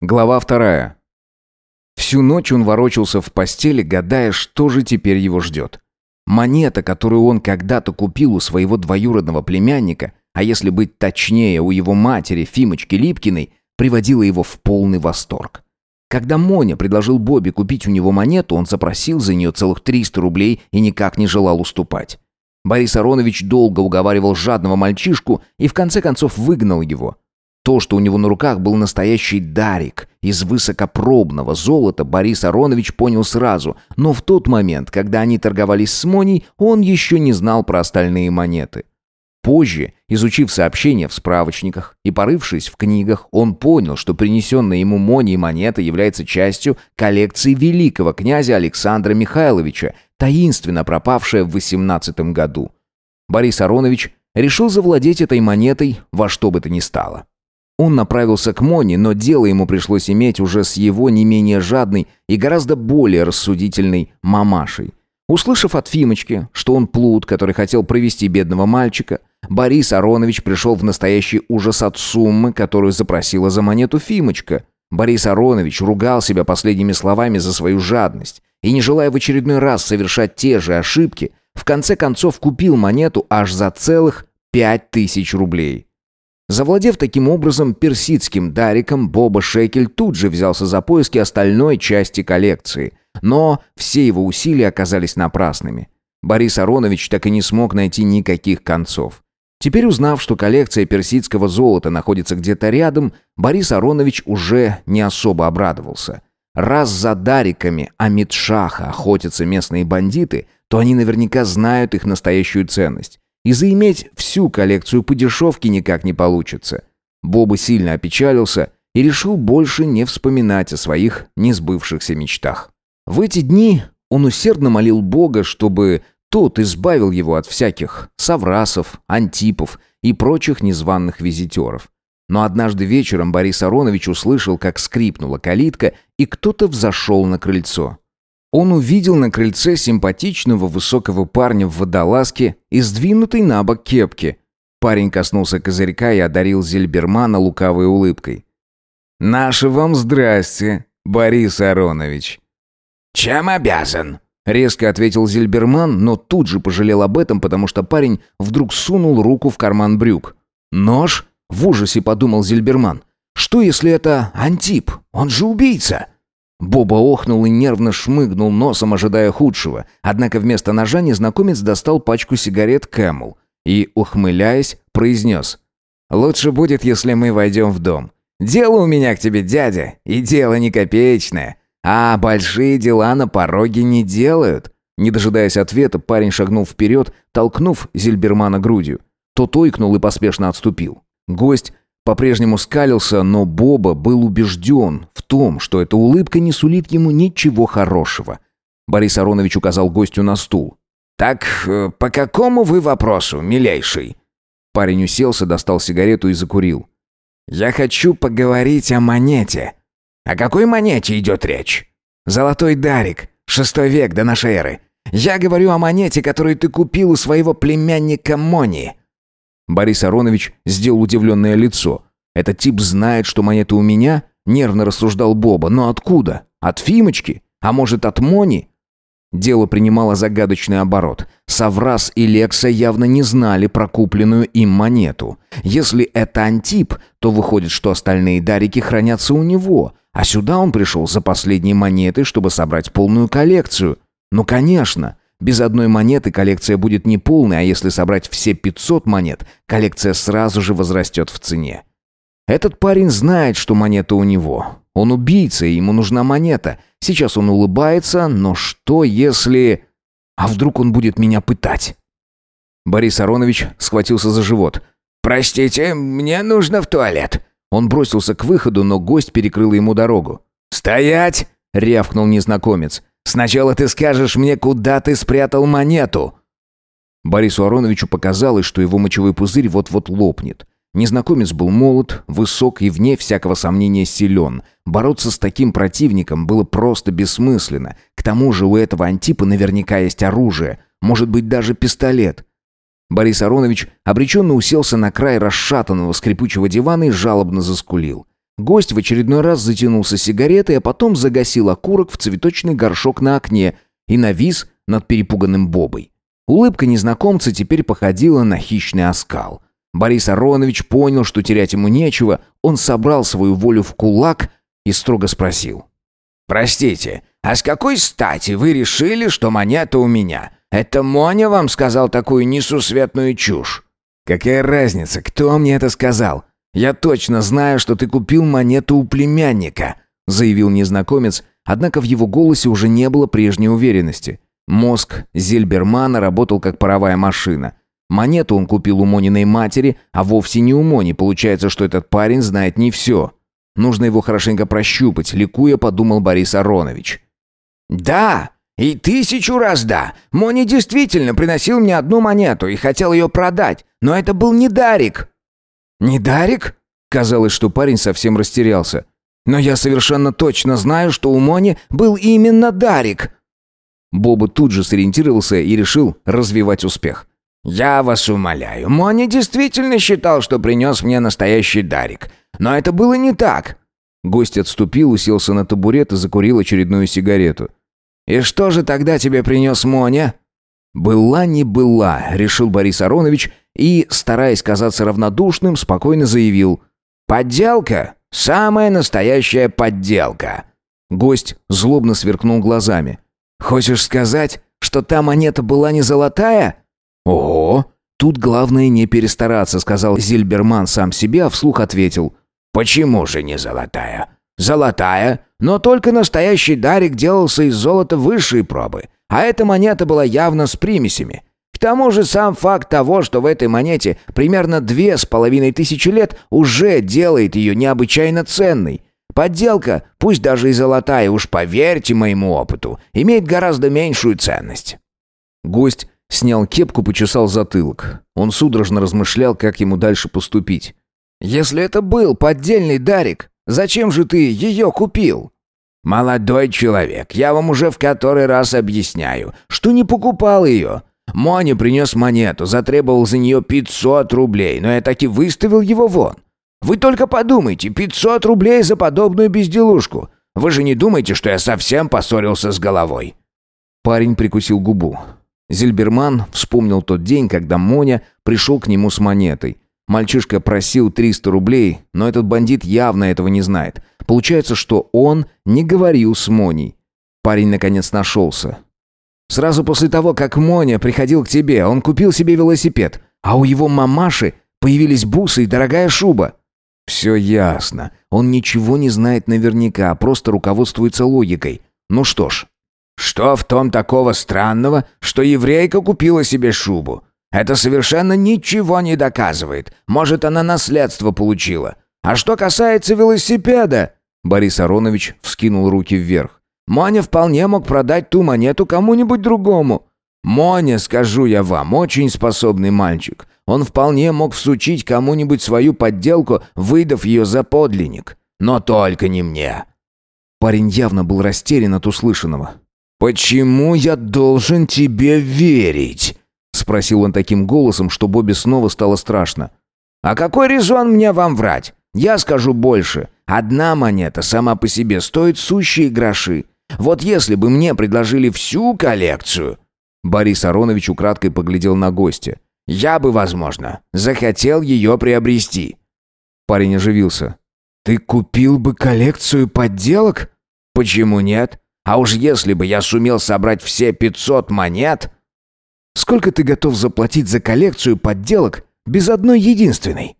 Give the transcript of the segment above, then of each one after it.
Глава вторая. Всю ночь он ворочался в постели, гадая, что же теперь его ждет. Монета, которую он когда-то купил у своего двоюродного племянника, а если быть точнее, у его матери Фимочки Липкиной, приводила его в полный восторг. Когда Моня предложил Бобби купить у него монету, он запросил за нее целых 300 рублей и никак не желал уступать. Борис Аронович долго уговаривал жадного мальчишку и в конце концов выгнал его – то, что у него на руках был настоящий дарик из высокопробного золота, Борис Аронович понял сразу, но в тот момент, когда они торговались с Моней, он еще не знал про остальные монеты. Позже, изучив сообщения в справочниках и порывшись в книгах, он понял, что принесенная ему Моней монета является частью коллекции великого князя Александра Михайловича, таинственно пропавшая в 18 году. Борис Аронович решил завладеть этой монетой во что бы то ни стало. Он направился к Моне, но дело ему пришлось иметь уже с его не менее жадной и гораздо более рассудительной мамашей. Услышав от Фимочки, что он плут, который хотел провести бедного мальчика, Борис Аронович пришел в настоящий ужас от суммы, которую запросила за монету Фимочка. Борис Аронович ругал себя последними словами за свою жадность и, не желая в очередной раз совершать те же ошибки, в конце концов купил монету аж за целых пять тысяч рублей. Завладев таким образом персидским дариком, Боба Шекель тут же взялся за поиски остальной части коллекции. Но все его усилия оказались напрасными. Борис Аронович так и не смог найти никаких концов. Теперь узнав, что коллекция персидского золота находится где-то рядом, Борис Аронович уже не особо обрадовался. Раз за дариками Амитшаха охотятся местные бандиты, то они наверняка знают их настоящую ценность. И заиметь всю коллекцию по дешевке никак не получится. Боба сильно опечалился и решил больше не вспоминать о своих несбывшихся мечтах. В эти дни он усердно молил Бога, чтобы тот избавил его от всяких саврасов, антипов и прочих незваных визитеров. Но однажды вечером Борис Аронович услышал, как скрипнула калитка, и кто-то взошел на крыльцо. Он увидел на крыльце симпатичного высокого парня в водолазке и сдвинутой на бок кепки. Парень коснулся козырька и одарил Зельбермана лукавой улыбкой. «Наше вам здрасте, Борис Аронович». «Чем обязан?» Резко ответил Зельберман, но тут же пожалел об этом, потому что парень вдруг сунул руку в карман брюк. «Нож?» — в ужасе подумал Зельберман. «Что, если это Антип? Он же убийца!» Боба охнул и нервно шмыгнул носом, ожидая худшего. Однако вместо ножа незнакомец достал пачку сигарет Кэмл и, ухмыляясь, произнес. «Лучше будет, если мы войдем в дом. Дело у меня к тебе, дядя, и дело не копеечное. А большие дела на пороге не делают». Не дожидаясь ответа, парень шагнул вперед, толкнув Зильбермана грудью. Тот ойкнул и поспешно отступил. Гость по-прежнему скалился, но Боба был убежден в том, что эта улыбка не сулит ему ничего хорошего. Борис Аронович указал гостю на стул. «Так э, по какому вы вопросу, милейший?» Парень уселся, достал сигарету и закурил. «Я хочу поговорить о монете». «О какой монете идет речь?» «Золотой дарик, шестой век до нашей эры. Я говорю о монете, которую ты купил у своего племянника Мони». Борис Аронович сделал удивленное лицо. «Этот тип знает, что монеты у меня?» Нервно рассуждал Боба. «Но откуда? От Фимочки? А может, от Мони?» Дело принимало загадочный оборот. Саврас и Лекса явно не знали про купленную им монету. Если это Антип, то выходит, что остальные дарики хранятся у него, а сюда он пришел за последней монетой, чтобы собрать полную коллекцию. Ну, конечно, без одной монеты коллекция будет неполной, а если собрать все 500 монет, коллекция сразу же возрастет в цене. Этот парень знает, что монета у него. Он убийца, и ему нужна монета. Сейчас он улыбается, но что если... А вдруг он будет меня пытать? Борис Аронович схватился за живот. «Простите, мне нужно в туалет». Он бросился к выходу, но гость перекрыл ему дорогу. «Стоять!» — рявкнул незнакомец. Сначала ты скажешь мне, куда ты спрятал монету». Борису Ароновичу показалось, что его мочевой пузырь вот-вот лопнет. Незнакомец был молод, высок и вне всякого сомнения силен. Бороться с таким противником было просто бессмысленно. К тому же у этого антипа наверняка есть оружие, может быть даже пистолет. Борис Аронович обреченно уселся на край расшатанного скрипучего дивана и жалобно заскулил. Гость в очередной раз затянулся сигаретой, а потом загасил окурок в цветочный горшок на окне и навис над перепуганным Бобой. Улыбка незнакомца теперь походила на хищный оскал. Борис Аронович понял, что терять ему нечего, он собрал свою волю в кулак и строго спросил. «Простите, а с какой стати вы решили, что монета у меня? Это Моня вам сказал такую несусветную чушь?» «Какая разница, кто мне это сказал? Я точно знаю, что ты купил монету у племянника», заявил незнакомец, однако в его голосе уже не было прежней уверенности. Мозг Зильбермана работал как паровая машина. Монету он купил у Мониной матери, а вовсе не у Мони. Получается, что этот парень знает не все. Нужно его хорошенько прощупать, ликуя, подумал Борис Аронович. «Да, и тысячу раз да. Мони действительно приносил мне одну монету и хотел ее продать, но это был не Дарик». «Не Дарик?» Казалось, что парень совсем растерялся. «Но я совершенно точно знаю, что у Мони был именно Дарик». Боба тут же сориентировался и решил развивать успех. «Я вас умоляю, Мони действительно считал, что принес мне настоящий Дарик. Но это было не так». Гость отступил, уселся на табурет и закурил очередную сигарету. «И что же тогда тебе принес Моня?» «Была не была», — решил Борис Аронович и, стараясь казаться равнодушным, спокойно заявил. «Подделка? Самая настоящая подделка!» Гость злобно сверкнул глазами. «Хочешь сказать, что та монета была не золотая?» «Ого! Тут главное не перестараться», — сказал Зильберман сам себе, а вслух ответил. «Почему же не золотая? Золотая, но только настоящий Дарик делался из золота высшей пробы, а эта монета была явно с примесями. К тому же сам факт того, что в этой монете примерно две с половиной тысячи лет, уже делает ее необычайно ценной. Подделка, пусть даже и золотая, уж поверьте моему опыту, имеет гораздо меньшую ценность». Гость снял кепку, почесал затылок. Он судорожно размышлял, как ему дальше поступить. «Если это был поддельный Дарик, зачем же ты ее купил?» «Молодой человек, я вам уже в который раз объясняю, что не покупал ее. Моня принес монету, затребовал за нее 500 рублей, но я таки выставил его вон. Вы только подумайте, 500 рублей за подобную безделушку. Вы же не думаете, что я совсем поссорился с головой?» Парень прикусил губу. Зильберман вспомнил тот день, когда Моня пришел к нему с монетой. Мальчишка просил 300 рублей, но этот бандит явно этого не знает. Получается, что он не говорил с Моней. Парень наконец нашелся. Сразу после того, как Моня приходил к тебе, он купил себе велосипед, а у его мамаши появились бусы и дорогая шуба. Все ясно. Он ничего не знает наверняка, просто руководствуется логикой. Ну что ж. Что в том такого странного, что еврейка купила себе шубу? Это совершенно ничего не доказывает. Может, она наследство получила. А что касается велосипеда... Борис Аронович вскинул руки вверх. Моня вполне мог продать ту монету кому-нибудь другому. Моня, скажу я вам, очень способный мальчик. Он вполне мог всучить кому-нибудь свою подделку, выдав ее за подлинник. Но только не мне. Парень явно был растерян от услышанного. «Почему я должен тебе верить?» Спросил он таким голосом, что Бобби снова стало страшно. «А какой резон мне вам врать? Я скажу больше. Одна монета сама по себе стоит сущие гроши. Вот если бы мне предложили всю коллекцию...» Борис Аронович украдкой поглядел на гостя. «Я бы, возможно, захотел ее приобрести». Парень оживился. «Ты купил бы коллекцию подделок?» «Почему нет? А уж если бы я сумел собрать все 500 монет...» «Сколько ты готов заплатить за коллекцию подделок без одной единственной?»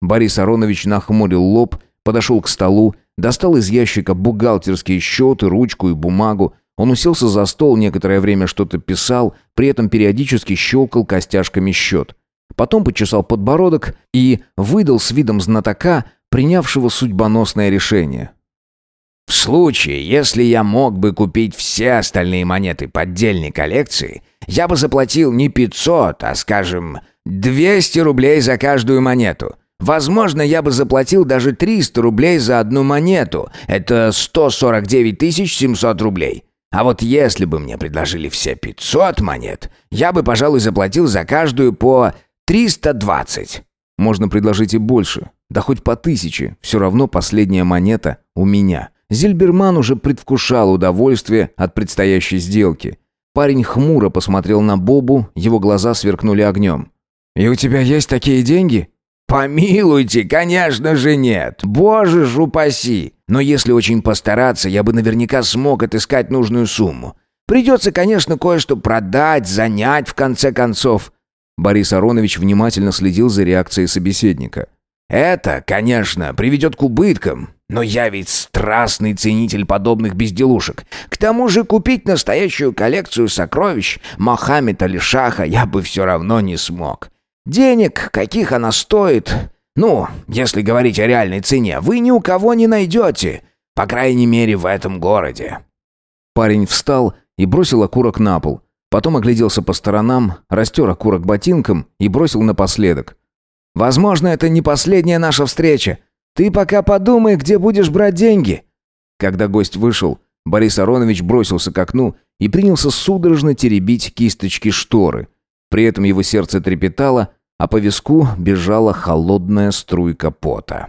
Борис Аронович нахмурил лоб, подошел к столу, достал из ящика бухгалтерские счеты, ручку и бумагу. Он уселся за стол, некоторое время что-то писал, при этом периодически щелкал костяшками счет. Потом почесал подбородок и выдал с видом знатока, принявшего судьбоносное решение. «В случае, если я мог бы купить все остальные монеты поддельной коллекции, я бы заплатил не 500, а, скажем, 200 рублей за каждую монету. Возможно, я бы заплатил даже 300 рублей за одну монету. Это 149 700 рублей. А вот если бы мне предложили все 500 монет, я бы, пожалуй, заплатил за каждую по 320. Можно предложить и больше. Да хоть по тысяче, все равно последняя монета у меня. Зильберман уже предвкушал удовольствие от предстоящей сделки. Парень хмуро посмотрел на Бобу, его глаза сверкнули огнем. «И у тебя есть такие деньги?» «Помилуйте, конечно же нет. Боже ж упаси. Но если очень постараться, я бы наверняка смог отыскать нужную сумму. Придется, конечно, кое-что продать, занять, в конце концов». Борис Аронович внимательно следил за реакцией собеседника. «Это, конечно, приведет к убыткам, но я ведь страстный ценитель подобных безделушек. К тому же купить настоящую коллекцию сокровищ Мохаммеда Шаха я бы все равно не смог. Денег, каких она стоит, ну, если говорить о реальной цене, вы ни у кого не найдете. По крайней мере, в этом городе». Парень встал и бросил окурок на пол. Потом огляделся по сторонам, растер окурок ботинком и бросил напоследок. «Возможно, это не последняя наша встреча. Ты пока подумай, где будешь брать деньги». Когда гость вышел, Борис Аронович бросился к окну и принялся судорожно теребить кисточки шторы. При этом его сердце трепетало, а по виску бежала холодная струйка пота.